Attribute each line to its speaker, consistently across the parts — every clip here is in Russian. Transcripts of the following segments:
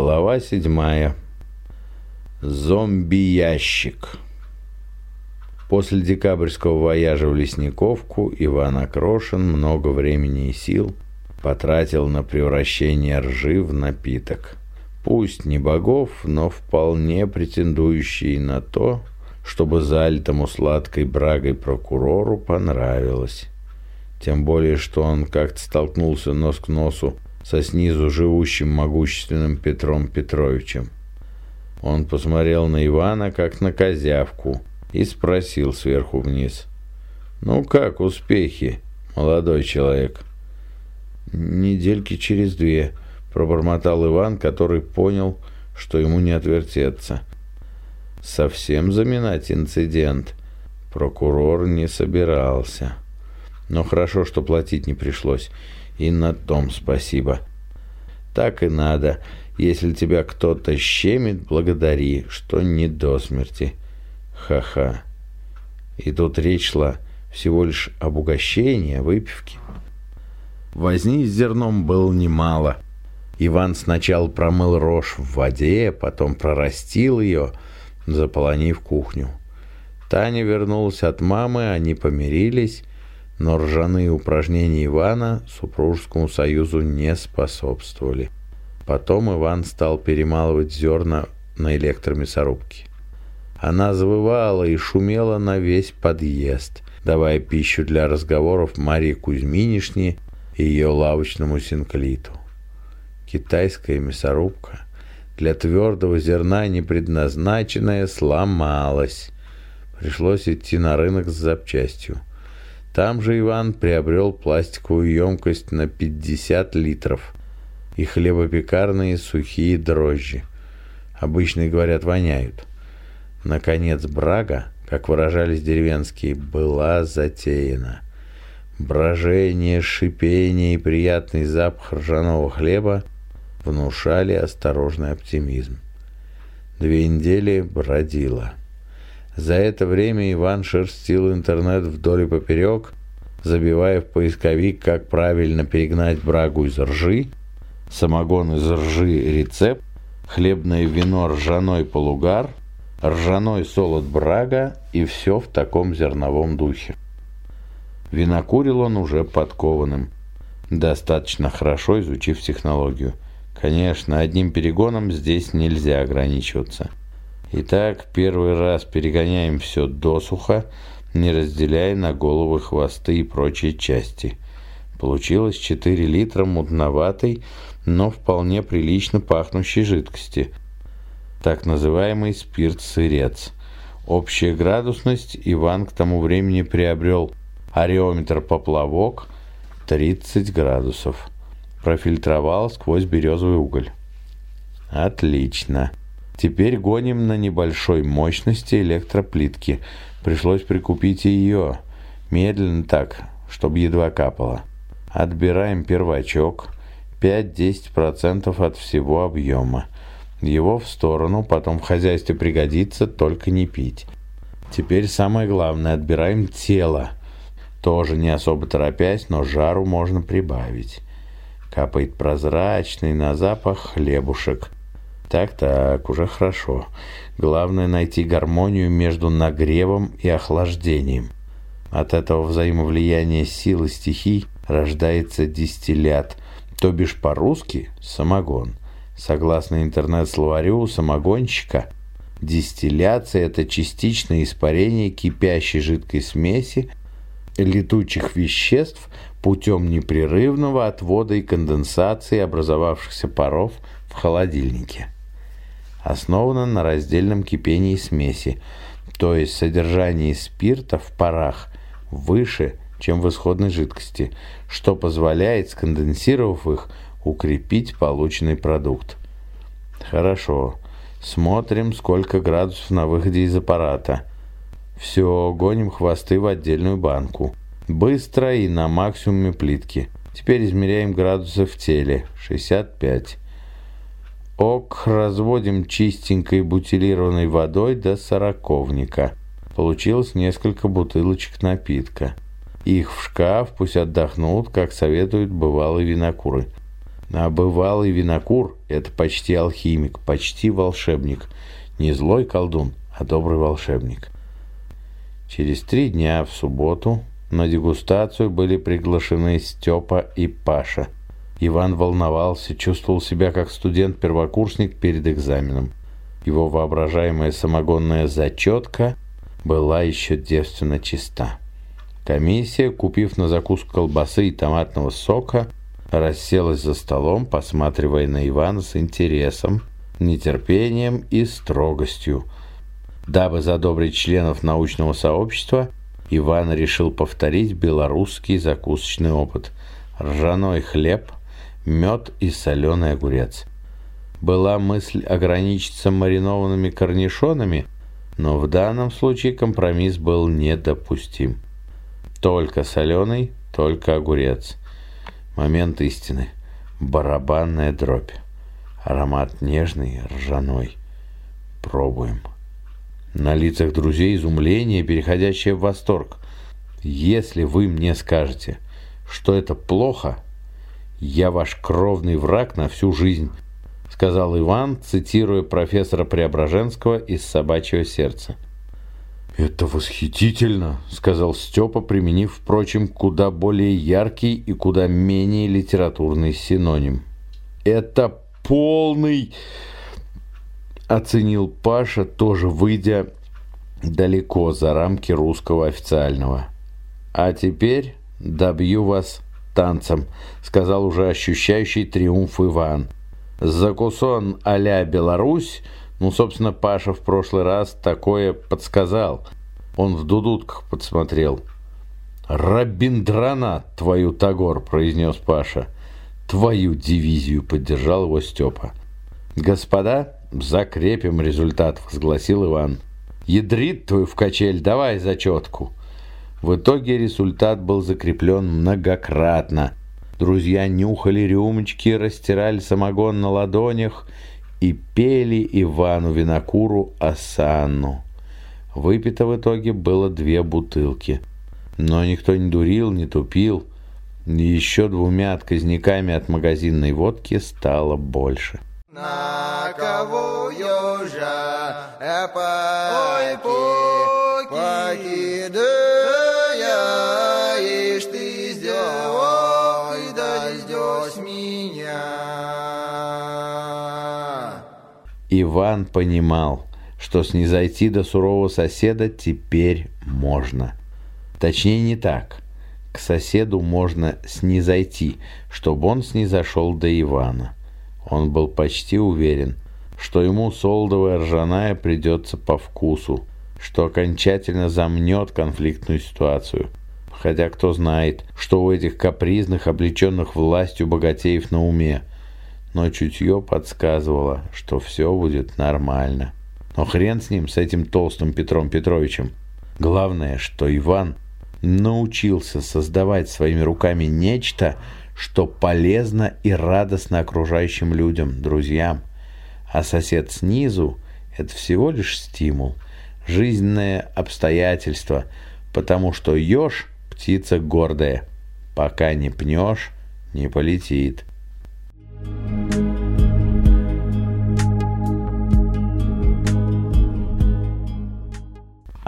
Speaker 1: Глава седьмая. Зомби-ящик. После декабрьского вояжа в Лесниковку Иван Окрошин много времени и сил потратил на превращение ржи в напиток. Пусть не богов, но вполне претендующий на то, чтобы залитому сладкой брагой прокурору понравилось. Тем более, что он как-то столкнулся нос к носу со снизу живущим могущественным Петром Петровичем. Он посмотрел на Ивана, как на козявку, и спросил сверху вниз. «Ну как успехи, молодой человек?» «Недельки через две», — пробормотал Иван, который понял, что ему не отвертеться. «Совсем заминать инцидент?» Прокурор не собирался. Но хорошо, что платить не пришлось. И на том спасибо. Так и надо. Если тебя кто-то щемит, благодари, что не до смерти. Ха-ха. И тут речь шла всего лишь об угощении, выпивке. Возни с зерном было немало. Иван сначала промыл рожь в воде, потом прорастил ее, заполонив кухню. Таня вернулась от мамы, они помирились, но ржаные упражнения Ивана супружескому союзу не способствовали. Потом Иван стал перемалывать зерна на электромясорубке. Она завывала и шумела на весь подъезд, давая пищу для разговоров Марии Кузьминишне и ее лавочному синклиту. Китайская мясорубка, для твердого зерна не предназначенная, сломалась. Пришлось идти на рынок с запчастью. Там же Иван приобрел пластиковую емкость на 50 литров и хлебопекарные сухие дрожжи. Обычно, говорят, воняют. Наконец, брага, как выражались деревенские, была затеяна. Брожение, шипение и приятный запах ржаного хлеба внушали осторожный оптимизм. Две недели бродила. За это время Иван шерстил интернет вдоль и поперек, забивая в поисковик, как правильно перегнать брагу из ржи, самогон из ржи рецепт, хлебное вино ржаной полугар, ржаной солод брага и все в таком зерновом духе. Винокурил он уже подкованным, достаточно хорошо изучив технологию. Конечно, одним перегоном здесь нельзя ограничиваться. Итак, первый раз перегоняем все досуха, не разделяя на головы, хвосты и прочие части. Получилось 4 литра мутноватой, но вполне прилично пахнущей жидкости. Так называемый спирт-сырец. Общая градусность Иван к тому времени приобрел ареометр-поплавок 30 градусов. Профильтровал сквозь березовый уголь. Отлично. Теперь гоним на небольшой мощности электроплитки. Пришлось прикупить ее. Медленно так, чтобы едва капало. Отбираем первачок. 5-10% от всего объема. Его в сторону, потом в хозяйстве пригодится, только не пить. Теперь самое главное, отбираем тело. Тоже не особо торопясь, но жару можно прибавить. Капает прозрачный на запах хлебушек. Так-так, уже хорошо. Главное найти гармонию между нагревом и охлаждением. От этого взаимовлияния силы стихий рождается дистиллят, то бишь по-русски самогон. Согласно интернет-словарю самогонщика, дистилляция – это частичное испарение кипящей жидкой смеси летучих веществ путем непрерывного отвода и конденсации образовавшихся паров в холодильнике основана на раздельном кипении смеси, то есть содержании спирта в парах выше, чем в исходной жидкости, что позволяет, сконденсировав их, укрепить полученный продукт. Хорошо. Смотрим, сколько градусов на выходе из аппарата. Все, гоним хвосты в отдельную банку. Быстро и на максимуме плитки. Теперь измеряем градусы в теле. 65. Ок, разводим чистенькой бутилированной водой до сороковника. Получилось несколько бутылочек напитка. Их в шкаф, пусть отдохнут, как советуют бывалые винокуры. А бывалый винокур – это почти алхимик, почти волшебник. Не злой колдун, а добрый волшебник. Через три дня в субботу на дегустацию были приглашены Степа и Паша. Иван волновался, чувствовал себя как студент-первокурсник перед экзаменом. Его воображаемая самогонная зачетка была еще девственно чиста. Комиссия, купив на закуску колбасы и томатного сока, расселась за столом, посматривая на Ивана с интересом, нетерпением и строгостью. Дабы задобрить членов научного сообщества, Иван решил повторить белорусский закусочный опыт. Ржаной хлеб, мед и соленый огурец. Была мысль ограничиться маринованными корнишонами, но в данном случае компромисс был недопустим. Только соленый, только огурец. Момент истины. Барабанная дробь. Аромат нежный, ржаной. Пробуем. На лицах друзей изумление, переходящее в восторг. Если вы мне скажете, что это плохо, я ваш кровный враг на всю жизнь, сказал Иван, цитируя профессора Преображенского из «Собачьего сердца». «Это восхитительно», — сказал Степа, применив, впрочем, куда более яркий и куда менее литературный синоним. «Это полный...» — оценил Паша, тоже выйдя далеко за рамки русского официального. «А теперь добью вас танцем», — сказал уже ощущающий триумф Иван. «Закусон а-ля Беларусь...» Ну, собственно, Паша в прошлый раз такое подсказал. Он в дудутках подсмотрел. «Рабиндрана, твою Тагор!» – произнес Паша. «Твою дивизию!» – поддержал его Степа. «Господа, закрепим результат!» – возгласил Иван. «Ядрит твою в качель, давай зачетку!» В итоге результат был закреплен многократно. Друзья нюхали рюмочки, растирали самогон на ладонях – и пели Ивану Винокуру Асанну. Выпито в итоге было две бутылки. Но никто не дурил, не тупил. И еще двумя отказниками от магазинной водки стало больше. На кого ежа, эпаки, паки, Иван понимал, что снизойти до сурового соседа теперь можно. Точнее, не так. К соседу можно снизойти, чтобы он снизошел до Ивана. Он был почти уверен, что ему солдовая ржаная придется по вкусу, что окончательно замнет конфликтную ситуацию. Хотя кто знает, что у этих капризных, облеченных властью богатеев на уме – но чутье подсказывало, что все будет нормально. Но хрен с ним, с этим толстым Петром Петровичем. Главное, что Иван научился создавать своими руками нечто, что полезно и радостно окружающим людям, друзьям. А сосед снизу – это всего лишь стимул, жизненное обстоятельство, потому что еж – птица гордая. Пока не пнешь, не полетит.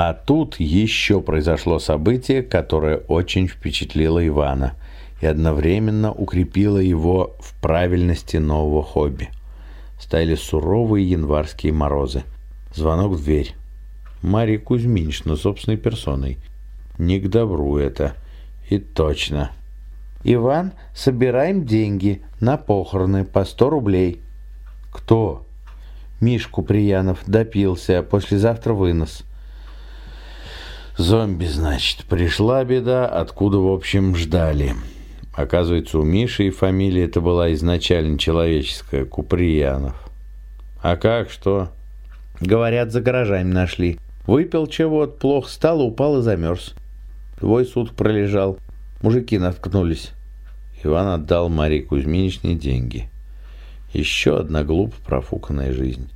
Speaker 1: А тут еще произошло событие, которое очень впечатлило Ивана и одновременно укрепило его в правильности нового хобби. Стояли суровые январские морозы. Звонок в дверь. Мария Кузьминична собственной персоной. Не к добру это. И точно. «Иван, собираем деньги на похороны по сто рублей». «Кто?» «Мишку Приянов допился, послезавтра вынос». Зомби, значит. Пришла беда, откуда, в общем, ждали. Оказывается, у Миши и фамилия это была изначально человеческая, Куприянов. А как, что? Говорят, за гаражами нашли. Выпил чего-то, плохо стало, упал и замерз. Твой суд пролежал. Мужики наткнулись. Иван отдал Марии Кузьминичне деньги. Еще одна глупо профуканная жизнь.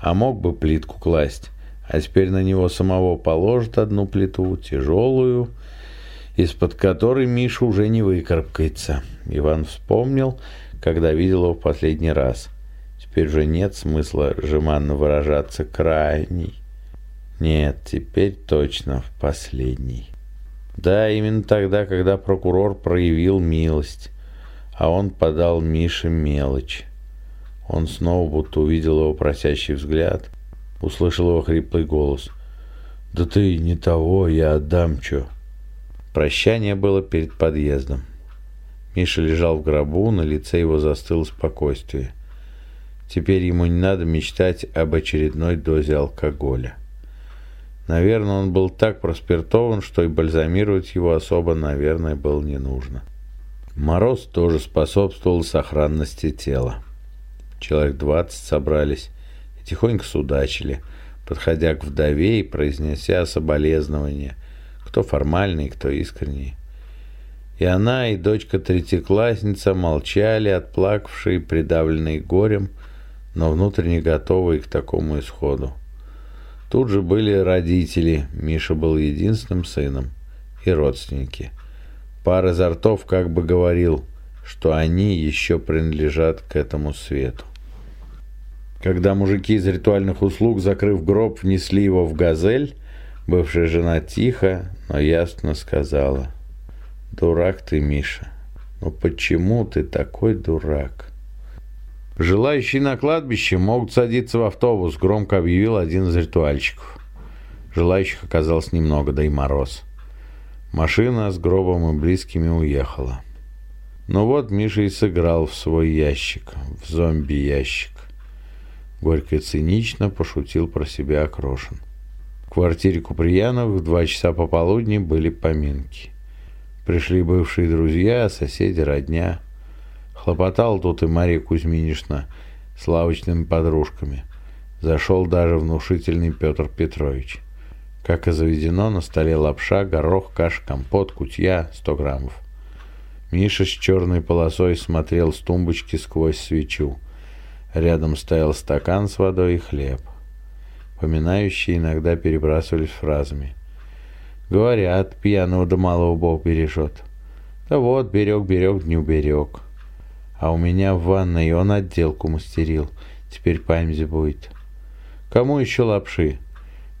Speaker 1: А мог бы плитку класть а теперь на него самого положат одну плиту, тяжелую, из-под которой Миша уже не выкарабкается. Иван вспомнил, когда видел его в последний раз. Теперь уже нет смысла жеманно выражаться крайний. Нет, теперь точно в последний. Да, именно тогда, когда прокурор проявил милость, а он подал Мише мелочь. Он снова будто увидел его просящий взгляд, услышал его хриплый голос. «Да ты не того, я отдам чё». Прощание было перед подъездом. Миша лежал в гробу, на лице его застыло спокойствие. Теперь ему не надо мечтать об очередной дозе алкоголя. Наверное, он был так проспиртован, что и бальзамировать его особо, наверное, было не нужно. Мороз тоже способствовал сохранности тела. Человек двадцать собрались и тихонько судачили, подходя к вдове и произнеся соболезнования, кто формальный, кто искренний. И она, и дочка-третьеклассница молчали, отплакавшие, придавленные горем, но внутренне готовые к такому исходу. Тут же были родители, Миша был единственным сыном, и родственники. Пар изо как бы говорил, что они еще принадлежат к этому свету. Когда мужики из ритуальных услуг, закрыв гроб, внесли его в газель, бывшая жена тихо, но ясно сказала, «Дурак ты, Миша, но почему ты такой дурак?» Желающие на кладбище могут садиться в автобус, громко объявил один из ритуальщиков. Желающих оказалось немного, да и мороз. Машина с гробом и близкими уехала. Ну вот Миша и сыграл в свой ящик, в зомби-ящик. Горько и цинично пошутил про себя Окрошин. В квартире Куприяновых в два часа пополудни были поминки. Пришли бывшие друзья, соседи, родня – Хлопотал тут и Мария Кузьминишна с лавочными подружками. Зашел даже внушительный Петр Петрович. Как и заведено, на столе лапша, горох, каша, компот, кутья, 100 граммов. Миша с черной полосой смотрел с тумбочки сквозь свечу. Рядом стоял стакан с водой и хлеб. Поминающие иногда перебрасывались фразами. Говорят, пьяного до малого Бог бережет. Да вот, берег-берег, не уберег. А у меня в ванной он отделку мастерил. Теперь память будет. Кому еще лапши?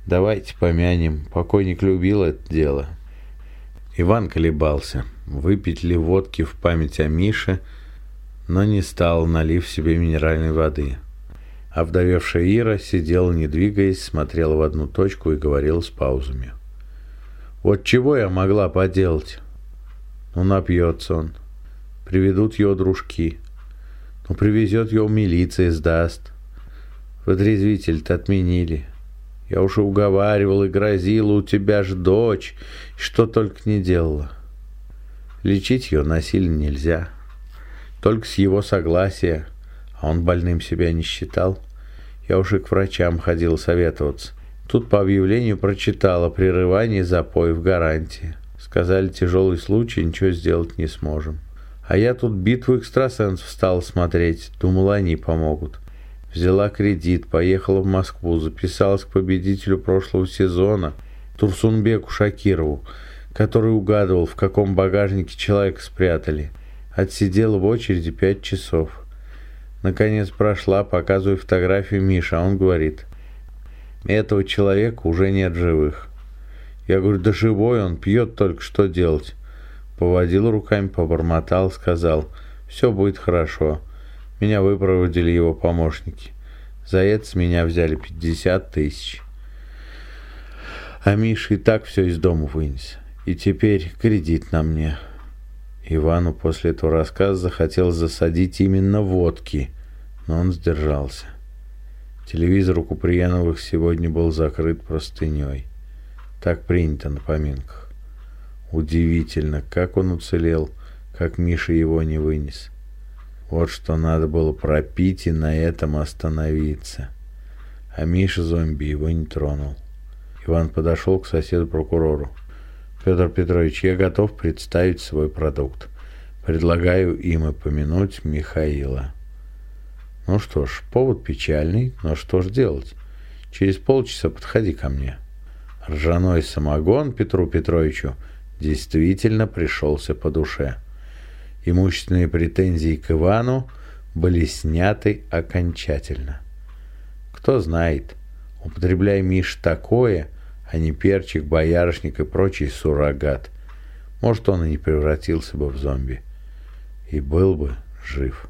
Speaker 1: Давайте помянем. Покойник любил это дело. Иван колебался, выпить ли водки в память о Мише, но не стал, налив себе минеральной воды. А вдовевшая Ира сидела, не двигаясь, смотрела в одну точку и говорила с паузами. «Вот чего я могла поделать?» «Ну, напьется он приведут его дружки. Ну, привезет его милиция, сдаст. Подрезвитель-то отменили. Я уже уговаривал и грозила, у тебя ж дочь, что только не делала. Лечить ее насильно нельзя. Только с его согласия, а он больным себя не считал. Я уже к врачам ходил советоваться. Тут по объявлению прочитала прерывание запоев гарантии. Сказали, тяжелый случай, ничего сделать не сможем. А я тут битву экстрасенсов стал смотреть, думала, они помогут. Взяла кредит, поехала в Москву, записалась к победителю прошлого сезона, Турсунбеку Шакирову, который угадывал, в каком багажнике человека спрятали. Отсидела в очереди пять часов. Наконец прошла, показываю фотографию Миши, а он говорит, этого человека уже нет живых. Я говорю, да живой он, пьет только, что делать? Поводил руками, побормотал, сказал, «Все будет хорошо». Меня выпроводили его помощники. За это с меня взяли 50 тысяч. А Миша и так все из дома вынес. И теперь кредит на мне. Ивану после этого рассказа захотелось засадить именно водки, но он сдержался. Телевизор у Куприяновых сегодня был закрыт простыней. Так принято на поминках. Удивительно, как он уцелел, как Миша его не вынес. Вот что надо было пропить и на этом остановиться. А Миша зомби его не тронул. Иван подошел к соседу-прокурору. Петр Петрович, я готов представить свой продукт. Предлагаю им упомянуть Михаила. Ну что ж, повод печальный, но что ж делать? Через полчаса подходи ко мне. Ржаной самогон Петру Петровичу – действительно пришелся по душе. Имущественные претензии к Ивану были сняты окончательно. Кто знает, употребляя Миш такое, а не перчик, боярышник и прочий суррогат, может, он и не превратился бы в зомби. И был бы жив.